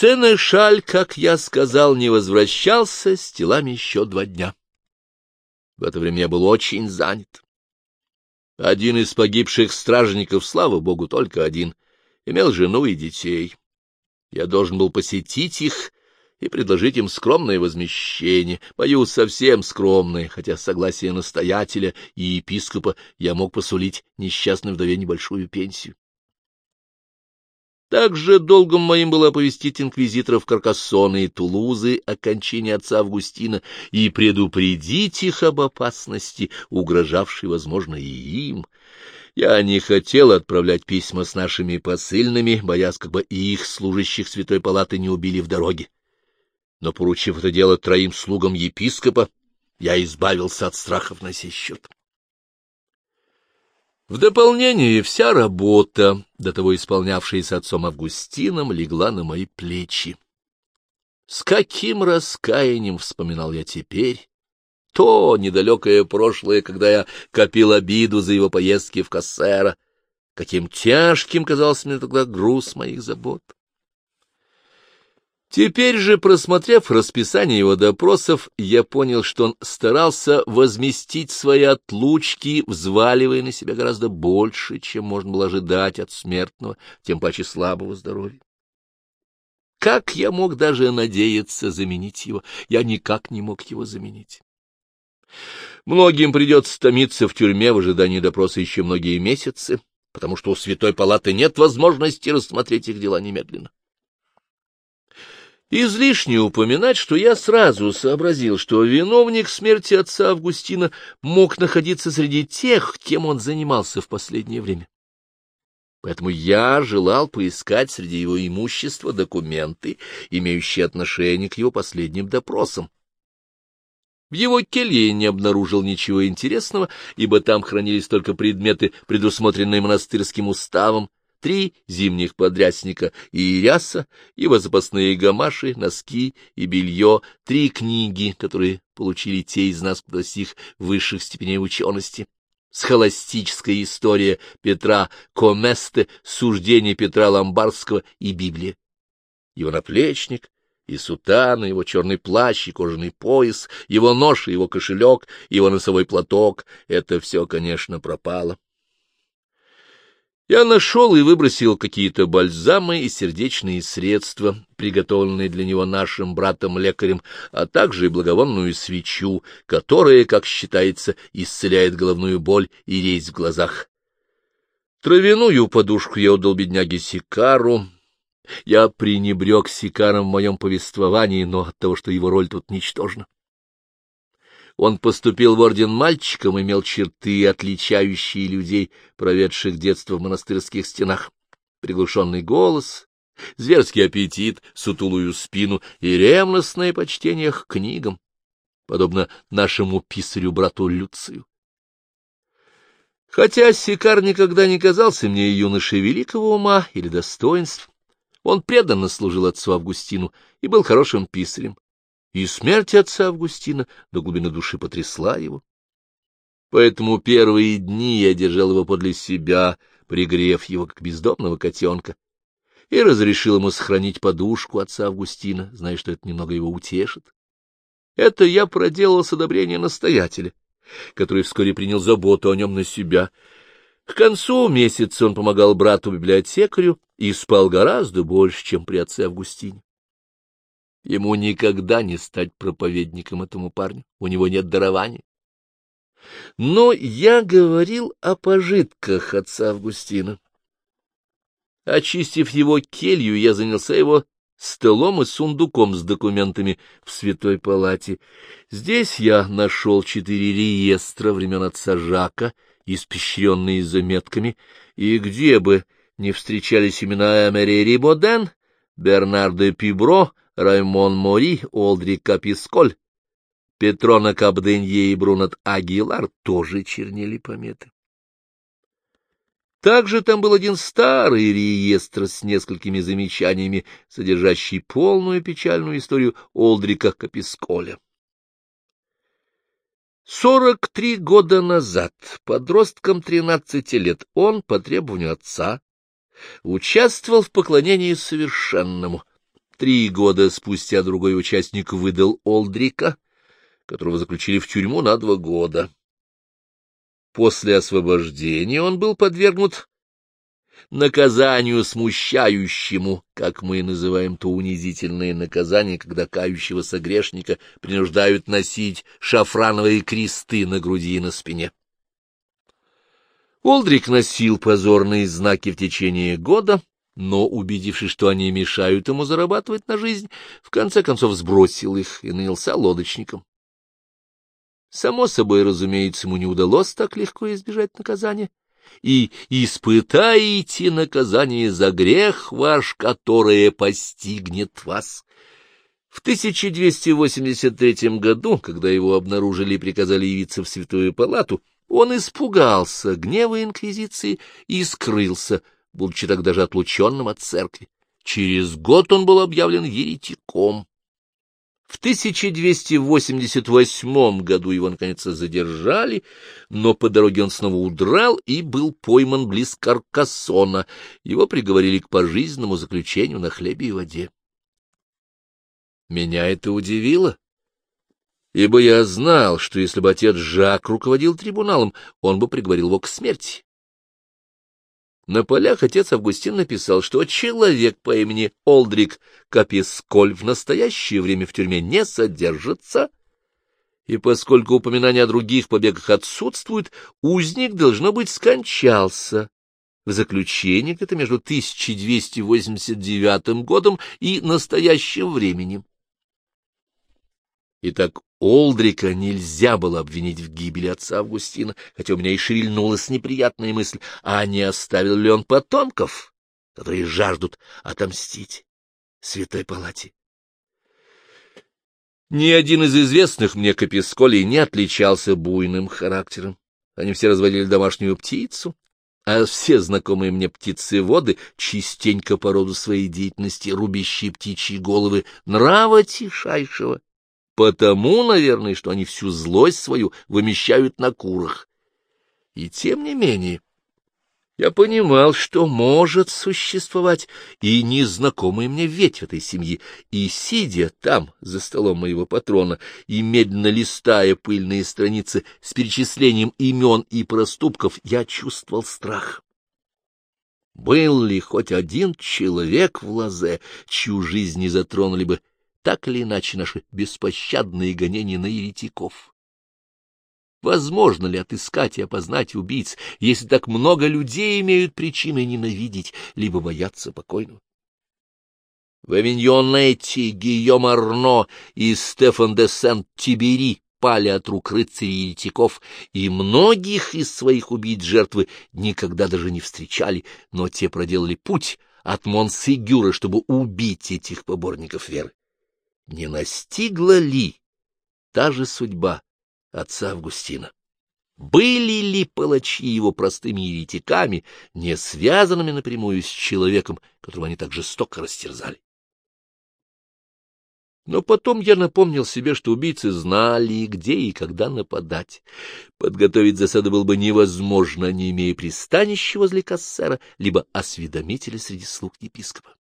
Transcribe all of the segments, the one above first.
Сенешаль, как я сказал, не возвращался с телами еще два дня. В это время я был очень занят. Один из погибших стражников, слава богу, только один, имел жену и детей. Я должен был посетить их и предложить им скромное возмещение, боюсь, совсем скромное, хотя согласие настоятеля и епископа я мог посулить несчастной вдове небольшую пенсию. Также долгом моим было оповестить инквизиторов Каркассона и Тулузы о кончине отца Августина и предупредить их об опасности, угрожавшей, возможно, и им. Я не хотел отправлять письма с нашими посыльными, боясь, как бы и их служащих Святой Палаты не убили в дороге. Но, поручив это дело троим слугам епископа, я избавился от страхов на сей счет. В дополнение вся работа, до того исполнявшаяся отцом Августином, легла на мои плечи. С каким раскаянием вспоминал я теперь то недалекое прошлое, когда я копил обиду за его поездки в Кассера, каким тяжким казался мне тогда груз моих забот. Теперь же, просмотрев расписание его допросов, я понял, что он старался возместить свои отлучки, взваливая на себя гораздо больше, чем можно было ожидать от смертного, тем паче слабого здоровья. Как я мог даже надеяться заменить его? Я никак не мог его заменить. Многим придется томиться в тюрьме в ожидании допроса еще многие месяцы, потому что у Святой Палаты нет возможности рассмотреть их дела немедленно. Излишне упоминать, что я сразу сообразил, что виновник смерти отца Августина мог находиться среди тех, кем он занимался в последнее время. Поэтому я желал поискать среди его имущества документы, имеющие отношение к его последним допросам. В его келье не обнаружил ничего интересного, ибо там хранились только предметы, предусмотренные монастырским уставом, три зимних подрясника и ряса, его запасные гамаши, носки и белье, три книги, которые получили те из нас, кто достиг высших степеней учености. Схоластическая история Петра Коместе, суждение Петра Ломбардского и Библия. Его наплечник, и сутана, его черный плащ и кожаный пояс, его нож и его кошелек, его носовой платок — это все, конечно, пропало. Я нашел и выбросил какие-то бальзамы и сердечные средства, приготовленные для него нашим братом-лекарем, а также и благовонную свечу, которая, как считается, исцеляет головную боль и резь в глазах. Травяную подушку я отдал бедняге Сикару. Я пренебрег Сикаром в моем повествовании, но от того, что его роль тут ничтожна. Он поступил в орден мальчиком, имел черты, отличающие людей, проведших детство в монастырских стенах. Приглушенный голос, зверский аппетит, сутулую спину и ревностное почтение к книгам, подобно нашему писарю-брату Люцию. Хотя Сикар никогда не казался мне юношей великого ума или достоинств, он преданно служил отцу Августину и был хорошим писарем, и смерть отца Августина до глубины души потрясла его. Поэтому первые дни я держал его подле себя, пригрев его, как бездомного котенка, и разрешил ему сохранить подушку отца Августина, зная, что это немного его утешит. Это я проделал с одобрения настоятеля, который вскоре принял заботу о нем на себя. К концу месяца он помогал брату-библиотекарю и спал гораздо больше, чем при отце Августине. Ему никогда не стать проповедником этому парню, у него нет дарования. Но я говорил о пожитках отца Августина. Очистив его келью, я занялся его столом и сундуком с документами в Святой Палате. Здесь я нашел четыре реестра времен отца Жака, испещренные заметками, и где бы не встречались имена Эмери Рибоден, Бернардо Пибро, Раймон Мори, Олдри Каписколь, Петрона Кабденье и Брунат Агилар тоже чернели пометы. Также там был один старый реестр с несколькими замечаниями, содержащий полную печальную историю Олдрика Каписколя. Сорок три года назад, подростком тринадцати лет, он, по требованию отца, участвовал в поклонении совершенному, Три года спустя другой участник выдал Олдрика, которого заключили в тюрьму на два года. После освобождения он был подвергнут наказанию смущающему, как мы называем то унизительное наказание, когда кающегося грешника принуждают носить шафрановые кресты на груди и на спине. Олдрик носил позорные знаки в течение года, но, убедившись, что они мешают ему зарабатывать на жизнь, в конце концов сбросил их и нанялся лодочником. Само собой, разумеется, ему не удалось так легко избежать наказания. И испытайте наказание за грех ваш, которое постигнет вас. В 1283 году, когда его обнаружили и приказали явиться в Святую Палату, он испугался гнева Инквизиции и скрылся, будучи тогда же отлученным от церкви. Через год он был объявлен еретиком. В 1288 году его, наконец, задержали, но по дороге он снова удрал и был пойман близ Каркасона. Его приговорили к пожизненному заключению на хлебе и воде. Меня это удивило, ибо я знал, что если бы отец Жак руководил трибуналом, он бы приговорил его к смерти. На полях отец Августин написал, что человек по имени Олдрик Каписколь в настоящее время в тюрьме не содержится, и поскольку упоминания о других побегах отсутствуют, узник, должно быть, скончался. В заключение это между 1289 годом и настоящим временем. Итак, Олдрика нельзя было обвинить в гибели отца Августина, хотя у меня и шевельнулась неприятная мысль, а не оставил ли он потомков, которые жаждут отомстить Святой Палате. Ни один из известных мне каписколей не отличался буйным характером. Они все разводили домашнюю птицу, а все знакомые мне птицеводы, частенько по роду своей деятельности рубящие птичьи головы, нрава тишайшего Потому, наверное, что они всю злость свою вымещают на курах. И тем не менее, я понимал, что может существовать и незнакомый мне ветвь этой семьи, и, сидя там, за столом моего патрона, и медленно листая пыльные страницы с перечислением имен и проступков, я чувствовал страх. Был ли хоть один человек в лазе, чью жизнь не затронули бы так или иначе наши беспощадные гонения на еретиков. Возможно ли отыскать и опознать убийц, если так много людей имеют причины ненавидеть, либо бояться покойного? В Авиньонете Гийом Арно и Стефан де Сент-Тибери пали от рук рыцарей еретиков, и многих из своих убийц жертвы никогда даже не встречали, но те проделали путь от Монсигюра, чтобы убить этих поборников веры не настигла ли та же судьба отца Августина? Были ли палачи его простыми еретиками, не связанными напрямую с человеком, которого они так жестоко растерзали? Но потом я напомнил себе, что убийцы знали, где и когда нападать. Подготовить засаду было бы невозможно, не имея пристанища возле кассера, либо осведомителя среди слуг епископа.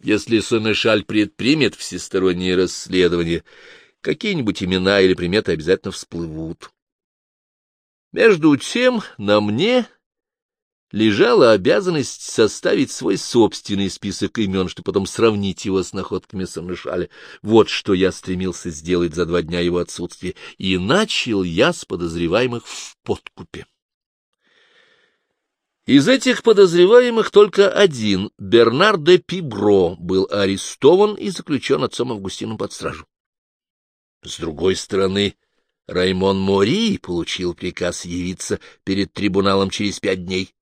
Если Сонешаль предпримет всестороннее расследование, какие-нибудь имена или приметы обязательно всплывут. Между тем на мне лежала обязанность составить свой собственный список имен, чтобы потом сравнить его с находками Сонешаля. Вот что я стремился сделать за два дня его отсутствия, и начал я с подозреваемых в подкупе. Из этих подозреваемых только один, Бернар де Пибро, был арестован и заключен отцом Августином под стражу. С другой стороны, Раймон Мори получил приказ явиться перед трибуналом через пять дней.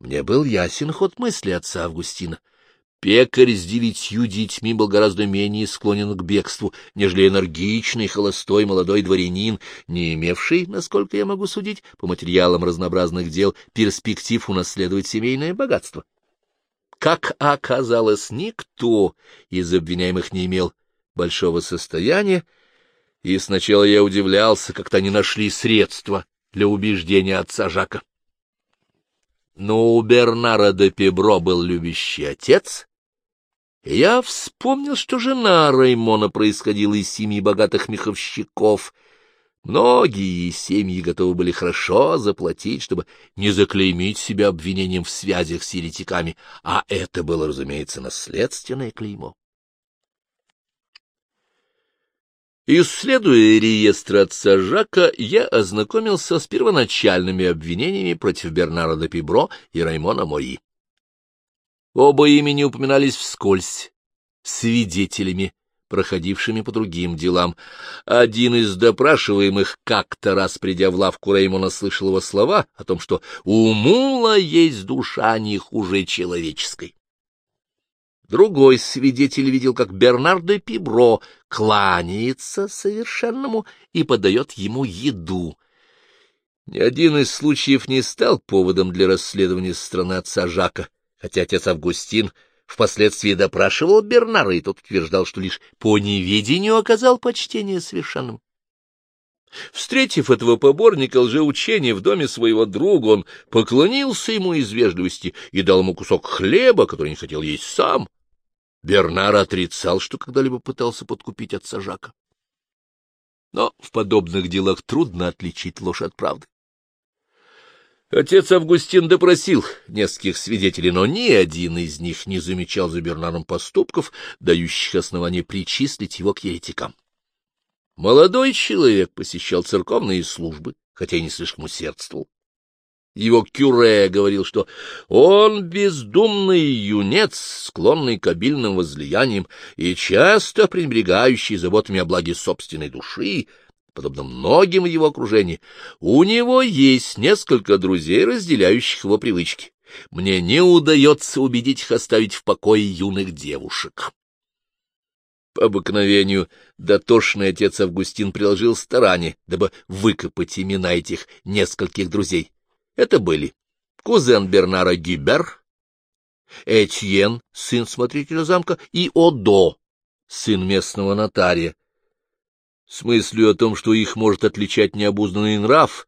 Мне был ясен ход мысли отца Августина — Пекарь с девятью детьми был гораздо менее склонен к бегству, нежели энергичный, холостой молодой дворянин, не имевший, насколько я могу судить, по материалам разнообразных дел, перспектив унаследовать семейное богатство. Как оказалось, никто из обвиняемых не имел большого состояния, и сначала я удивлялся, как-то они нашли средства для убеждения отца Жака. Но у Бернара де Пебро был любящий отец — Я вспомнил, что жена Раймона происходила из семьи богатых меховщиков. Многие семьи готовы были хорошо заплатить, чтобы не заклеймить себя обвинением в связях с еретиками, а это было, разумеется, наследственное клеймо. Исследуя реестр отца Жака, я ознакомился с первоначальными обвинениями против Бернара де Пибро и Раймона Мои. Оба имени упоминались вскользь, свидетелями, проходившими по другим делам. Один из допрашиваемых как-то раз, придя в лавку Реймона, слышал его слова о том, что «у мула есть душа не хуже человеческой». Другой свидетель видел, как Бернардо Пибро кланяется совершенному и подает ему еду. Ни один из случаев не стал поводом для расследования со стороны отца Жака хотя отец Августин впоследствии допрашивал Бернара, и тот утверждал, что лишь по неведению оказал почтение совершенным. Встретив этого поборника лжеучения в доме своего друга, он поклонился ему из вежливости и дал ему кусок хлеба, который не хотел есть сам. Бернар отрицал, что когда-либо пытался подкупить отца Жака. Но в подобных делах трудно отличить ложь от правды. Отец Августин допросил нескольких свидетелей, но ни один из них не замечал за Бернаром поступков, дающих основание причислить его к еретикам. Молодой человек посещал церковные службы, хотя и не слишком усердствовал. Его кюре говорил, что он бездумный юнец, склонный к обильным возлияниям и часто пренебрегающий заботами о благе собственной души, подобно многим в его окружении, у него есть несколько друзей, разделяющих его привычки. Мне не удается убедить их оставить в покое юных девушек. По обыкновению дотошный отец Августин приложил старание, дабы выкопать имена этих нескольких друзей. Это были кузен Бернара Гибер, Этьен, сын смотрителя замка, и Одо, сын местного нотария, с мыслью о том, что их может отличать необузданный нрав,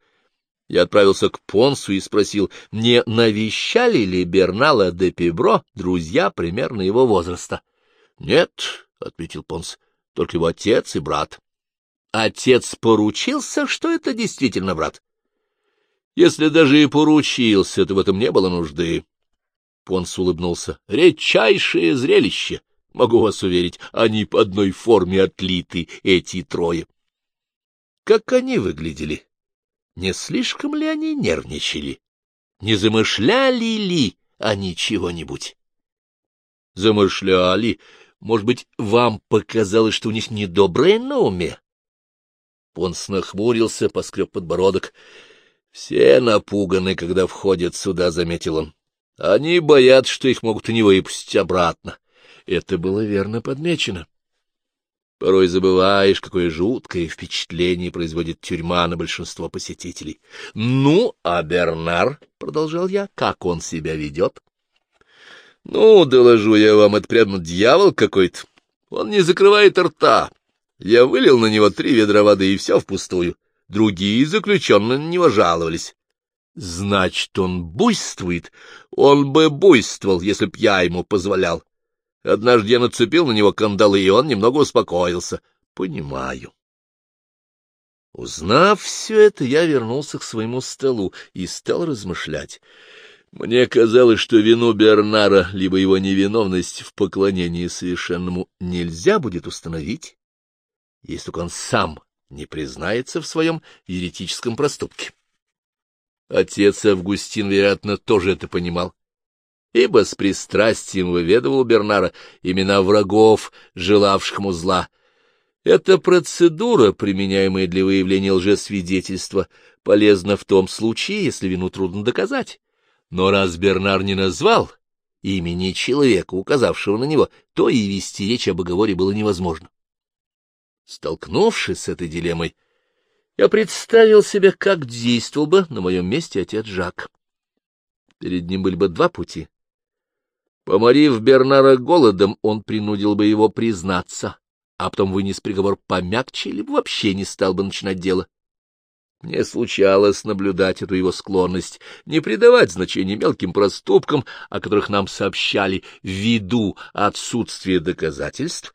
я отправился к Понсу и спросил, не навещали ли Бернала де Пибро друзья примерно его возраста. — Нет, — ответил Понс, — только его отец и брат. Отец поручился, что это действительно брат. Если даже и поручился, то в этом не было нужды. Понс улыбнулся. — Редчайшее зрелище! — Могу вас уверить, они по одной форме отлиты, эти трое. Как они выглядели? Не слишком ли они нервничали? Не замышляли ли они чего-нибудь? Замышляли. Может быть, вам показалось, что у них недоброе на уме? Понс нахмурился, поскреб подбородок. Все напуганы, когда входят сюда, — заметил он. Они боятся, что их могут не выпустить обратно. Это было верно подмечено. Порой забываешь, какое жуткое впечатление производит тюрьма на большинство посетителей. — Ну, а Бернар, — продолжал я, — как он себя ведет? — Ну, доложу я вам, это прямо дьявол какой-то. Он не закрывает рта. Я вылил на него три ведра воды, и все впустую. Другие заключенные на него жаловались. Значит, он буйствует. Он бы буйствовал, если б я ему позволял. Однажды я нацепил на него кандалы, и он немного успокоился. Понимаю. Узнав все это, я вернулся к своему столу и стал размышлять. Мне казалось, что вину Бернара, либо его невиновность в поклонении совершенному нельзя будет установить, если только он сам не признается в своем еретическом проступке. Отец Августин, вероятно, тоже это понимал ибо с пристрастием выведывал Бернара имена врагов, желавших ему зла. Эта процедура, применяемая для выявления лжесвидетельства, полезна в том случае, если вину трудно доказать. Но раз Бернар не назвал имени человека, указавшего на него, то и вести речь об оговоре было невозможно. Столкнувшись с этой дилеммой, я представил себе, как действовал бы на моем месте отец Жак. Перед ним были бы два пути Поморив Бернара голодом, он принудил бы его признаться, а потом вынес приговор помягче, либо вообще не стал бы начинать дело. Мне случалось наблюдать эту его склонность, не придавать значения мелким проступкам, о которых нам сообщали ввиду отсутствия доказательств,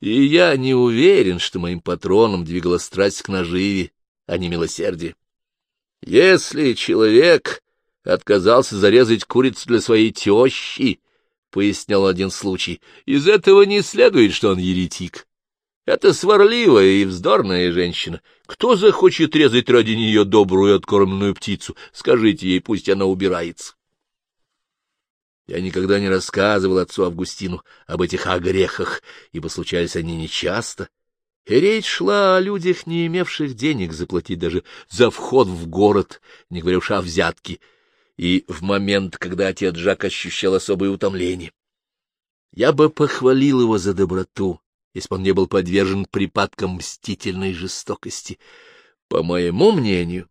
и я не уверен, что моим патроном двигала страсть к наживе, а не милосердие. Если человек отказался зарезать курицу для своей тещи, — пояснял один случай, — из этого не следует, что он еретик. Это сварливая и вздорная женщина. Кто захочет резать ради нее добрую откормленную птицу? Скажите ей, пусть она убирается. Я никогда не рассказывал отцу Августину об этих огрехах, ибо случались они нечасто. И речь шла о людях, не имевших денег заплатить даже за вход в город, не говоря уж о взятке, и в момент, когда отец Жак ощущал особое утомление. Я бы похвалил его за доброту, если бы он не был подвержен припадкам мстительной жестокости. По моему мнению,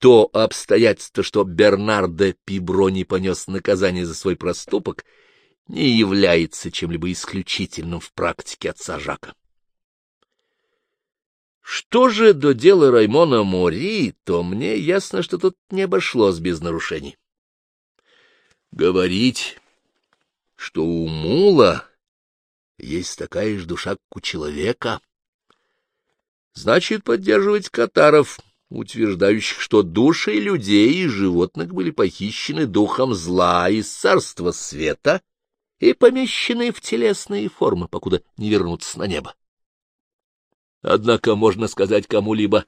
то обстоятельство, что Бернардо Пибро не понес наказание за свой проступок, не является чем-либо исключительным в практике отца Жака. Что же до дела Раймона Мори, то мне ясно, что тут не обошлось без нарушений. Говорить, что у мула есть такая же душа, как у человека, значит поддерживать катаров, утверждающих, что души людей и животных были похищены духом зла из царства света и помещены в телесные формы, покуда не вернутся на небо. Однако можно сказать кому-либо,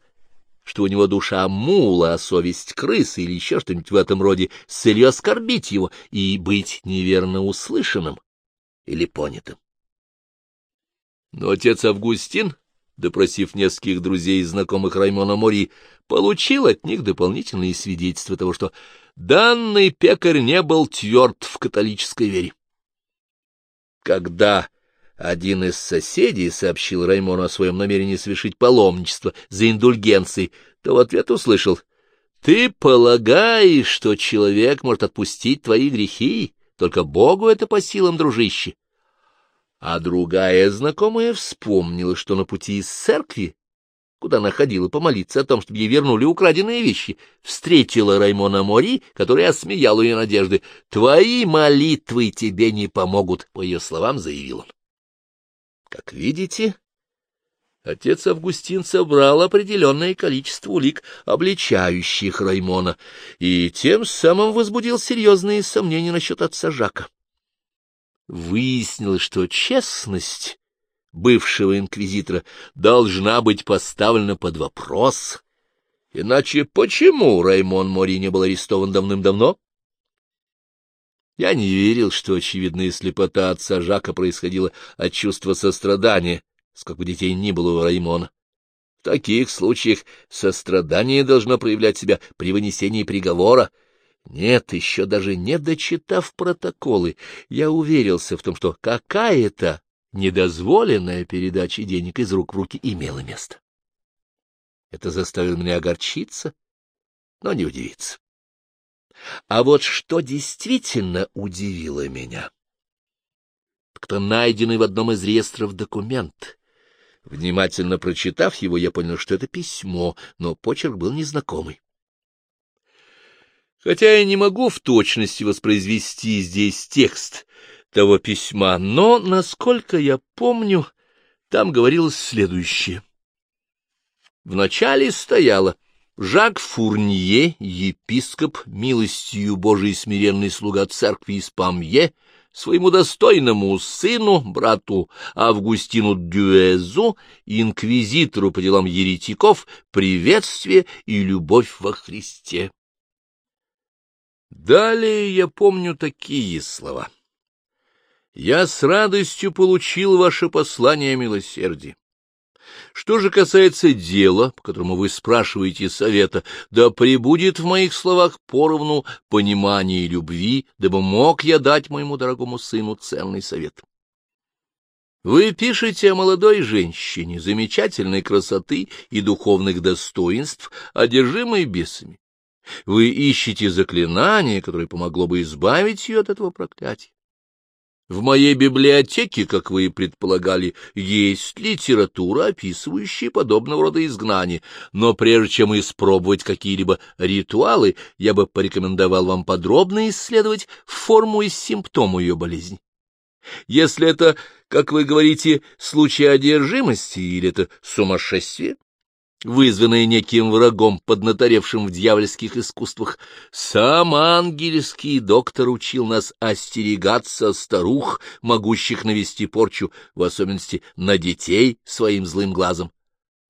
что у него душа мула, а совесть крысы или еще что-нибудь в этом роде, с целью оскорбить его и быть неверно услышанным или понятым. Но отец Августин, допросив нескольких друзей и знакомых Раймона Мори, получил от них дополнительные свидетельства того, что данный пекарь не был тверд в католической вере. Когда один из соседей сообщил Раймону о своем намерении совершить паломничество за индульгенцией, то в ответ услышал «Ты полагаешь, что человек может отпустить твои грехи? Только Богу это по силам, дружище а другая знакомая вспомнила, что на пути из церкви, куда она ходила помолиться о том, чтобы ей вернули украденные вещи, встретила Раймона Мори, который осмеял ее надежды. «Твои молитвы тебе не помогут», — по ее словам заявил он. Как видите, отец Августин собрал определенное количество улик, обличающих Раймона, и тем самым возбудил серьезные сомнения насчет отца Жака выяснилось, что честность бывшего инквизитора должна быть поставлена под вопрос. Иначе почему Раймон Мори не был арестован давным-давно? Я не верил, что очевидная слепота отца Жака происходила от чувства сострадания, сколько детей ни было у Раймона. В таких случаях сострадание должно проявлять себя при вынесении приговора, нет, еще даже не дочитав протоколы, я уверился в том, что какая-то недозволенная передача денег из рук в руки имела место. Это заставило меня огорчиться, но не удивиться. А вот что действительно удивило меня, кто найденный в одном из реестров документ. Внимательно прочитав его, я понял, что это письмо, но почерк был незнакомый. Хотя я не могу в точности воспроизвести здесь текст того письма, но, насколько я помню, там говорилось следующее. Вначале стояло Жак Фурнье, епископ, милостью Божией смиренный слуга церкви из Памье, своему достойному сыну, брату Августину Дюэзу, инквизитору по делам еретиков, приветствие и любовь во Христе. Далее я помню такие слова. «Я с радостью получил ваше послание о милосердии. Что же касается дела, по которому вы спрашиваете совета, да пребудет в моих словах поровну понимания и любви, дабы мог я дать моему дорогому сыну ценный совет. Вы пишете о молодой женщине замечательной красоты и духовных достоинств, одержимой бесами. Вы ищете заклинание, которое помогло бы избавить ее от этого проклятия. В моей библиотеке, как вы и предполагали, есть литература, описывающая подобного рода изгнания, но прежде чем испробовать какие-либо ритуалы, я бы порекомендовал вам подробно исследовать форму и симптомы ее болезни. Если это, как вы говорите, случай одержимости или это сумасшествие, вызванное неким врагом, поднаторевшим в дьявольских искусствах. Сам ангельский доктор учил нас остерегаться старух, могущих навести порчу, в особенности на детей своим злым глазом.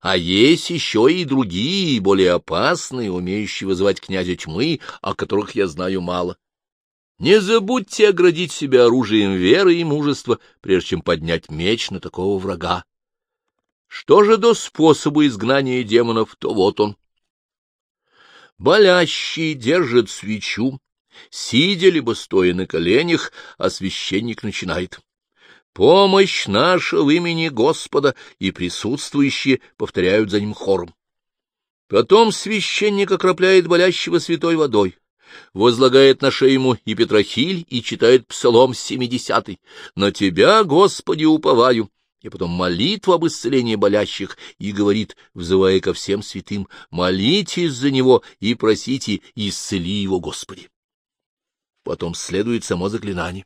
А есть еще и другие, более опасные, умеющие вызывать князя тьмы, о которых я знаю мало. Не забудьте оградить себя оружием веры и мужества, прежде чем поднять меч на такого врага. Что же до способа изгнания демонов, то вот он. Болящий держит свечу, сидя либо стоя на коленях, а священник начинает. «Помощь наша в имени Господа!» и присутствующие повторяют за ним хором. Потом священник окропляет болящего святой водой, возлагает на шею ему и Петрохиль и читает псалом семидесятый. «На тебя, Господи, уповаю!» И потом молитву об исцелении болящих, и говорит, взывая ко всем святым, молитесь за него и просите, исцели его, Господи. Потом следует само заклинание.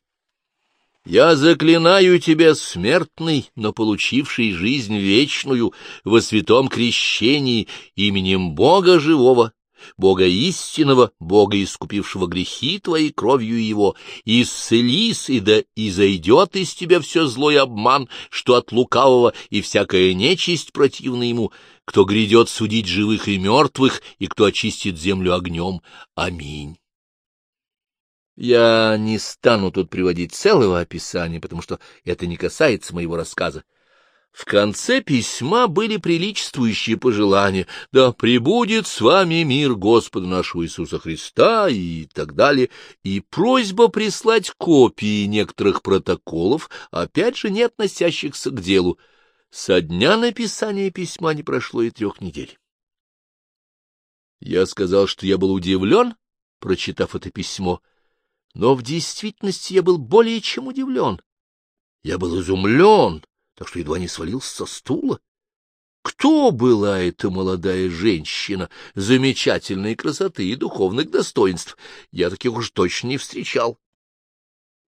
«Я заклинаю тебя, смертный, но получивший жизнь вечную во святом крещении именем Бога живого, Бога истинного, Бога, искупившего грехи твои кровью его, исцелись, и да изойдет из тебя все злой обман, что от лукавого и всякая нечисть противна ему, кто грядет судить живых и мертвых, и кто очистит землю огнем. Аминь. Я не стану тут приводить целого описания, потому что это не касается моего рассказа. В конце письма были приличествующие пожелания «Да пребудет с вами мир Господа нашего Иисуса Христа» и так далее, и просьба прислать копии некоторых протоколов, опять же не относящихся к делу. Со дня написания письма не прошло и трех недель. Я сказал, что я был удивлен, прочитав это письмо, но в действительности я был более чем удивлен. Я был изумлен так что едва не свалился со стула. Кто была эта молодая женщина замечательной красоты и духовных достоинств? Я таких уж точно не встречал.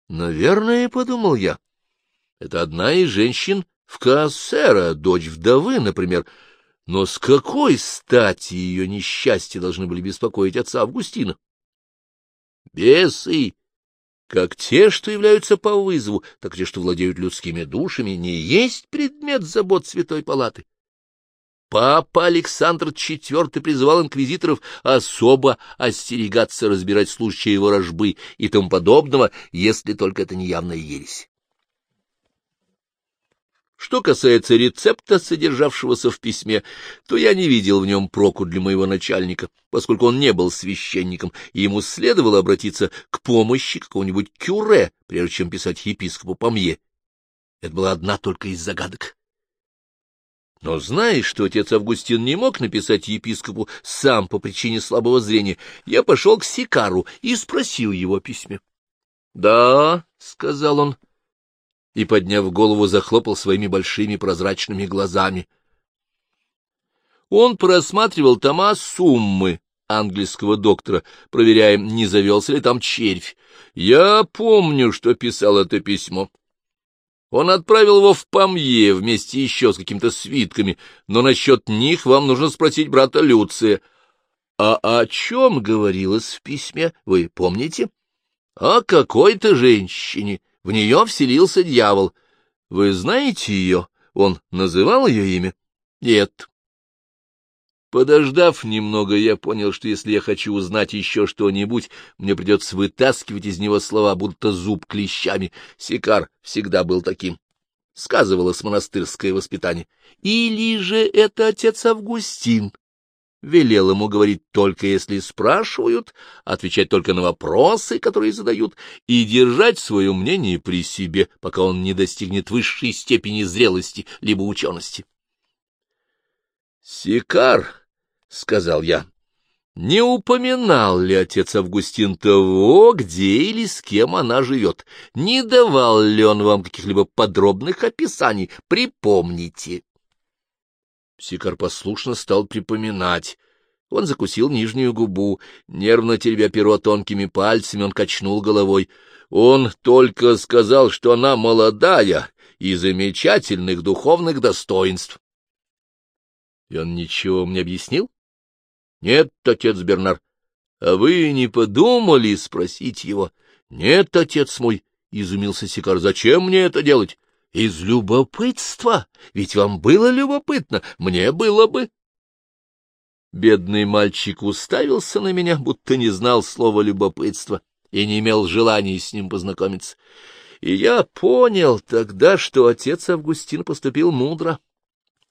Наверное, — подумал я, — это одна из женщин в Кассера, дочь вдовы, например, но с какой стати ее несчастья должны были беспокоить отца Августина? Бесы как те, что являются по вызову, так те, что владеют людскими душами, не есть предмет забот Святой Палаты. Папа Александр IV призывал инквизиторов особо остерегаться разбирать случаи ворожбы и тому подобного, если только это не явная ересь. Что касается рецепта, содержавшегося в письме, то я не видел в нем проку для моего начальника, поскольку он не был священником, и ему следовало обратиться к помощи какого-нибудь кюре, прежде чем писать епископу Памье. Это была одна только из загадок. Но зная, что отец Августин не мог написать епископу сам по причине слабого зрения, я пошел к Сикару и спросил его о письме. — Да, — сказал он, — и, подняв голову, захлопал своими большими прозрачными глазами. Он просматривал тома суммы английского доктора, проверяя, не завелся ли там червь. Я помню, что писал это письмо. Он отправил его в Памье вместе еще с какими-то свитками, но насчет них вам нужно спросить брата Люция. А о чем говорилось в письме, вы помните? О какой-то женщине, в нее вселился дьявол. Вы знаете ее? Он называл ее имя? Нет. Подождав немного, я понял, что если я хочу узнать еще что-нибудь, мне придется вытаскивать из него слова, будто зуб клещами. Сикар всегда был таким. Сказывалось монастырское воспитание. Или же это отец Августин, велел ему говорить только если спрашивают, отвечать только на вопросы, которые задают, и держать свое мнение при себе, пока он не достигнет высшей степени зрелости либо учености. — Сикар, — сказал я, — не упоминал ли отец Августин того, где или с кем она живет? Не давал ли он вам каких-либо подробных описаний? Припомните. Сикар послушно стал припоминать. Он закусил нижнюю губу, нервно теребя перо тонкими пальцами, он качнул головой. Он только сказал, что она молодая и замечательных духовных достоинств. И он ничего мне объяснил? — Нет, отец Бернар. — А вы не подумали спросить его? — Нет, отец мой, — изумился Сикар, — зачем мне это делать? — Из любопытства. Ведь вам было любопытно, мне было бы. Бедный мальчик уставился на меня, будто не знал слова «любопытство» и не имел желания с ним познакомиться. И я понял тогда, что отец Августин поступил мудро,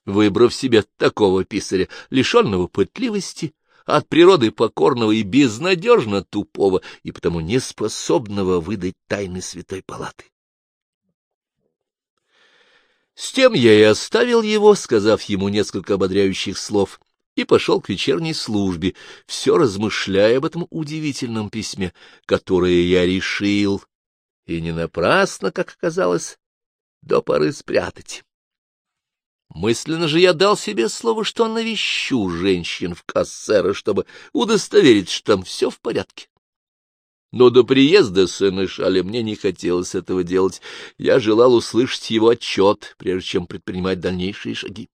выбрав себе такого писаря, лишенного пытливости, от природы покорного и безнадежно тупого, и потому неспособного выдать тайны святой палаты. С тем я и оставил его, сказав ему несколько ободряющих слов, и пошел к вечерней службе, все размышляя об этом удивительном письме, которое я решил, и не напрасно, как оказалось, до поры спрятать. Мысленно же я дал себе слово, что навещу женщин в Кассера, чтобы удостоверить, что там все в порядке. Но до приезда сына Шаля мне не хотелось этого делать. Я желал услышать его отчет, прежде чем предпринимать дальнейшие шаги.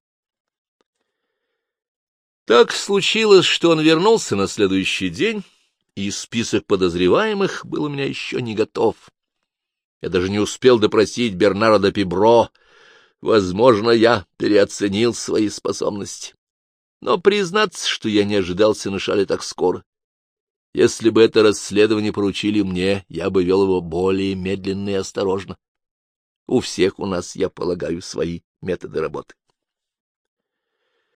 Так случилось, что он вернулся на следующий день, и список подозреваемых был у меня еще не готов. Я даже не успел допросить Бернара Пибро — Возможно, я переоценил свои способности. Но признаться, что я не ожидал Сенешаля так скоро. Если бы это расследование поручили мне, я бы вел его более медленно и осторожно. У всех у нас, я полагаю, свои методы работы.